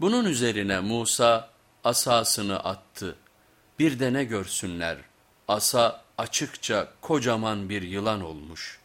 Bunun üzerine Musa asasını attı. Bir de ne görsünler asa açıkça kocaman bir yılan olmuş.''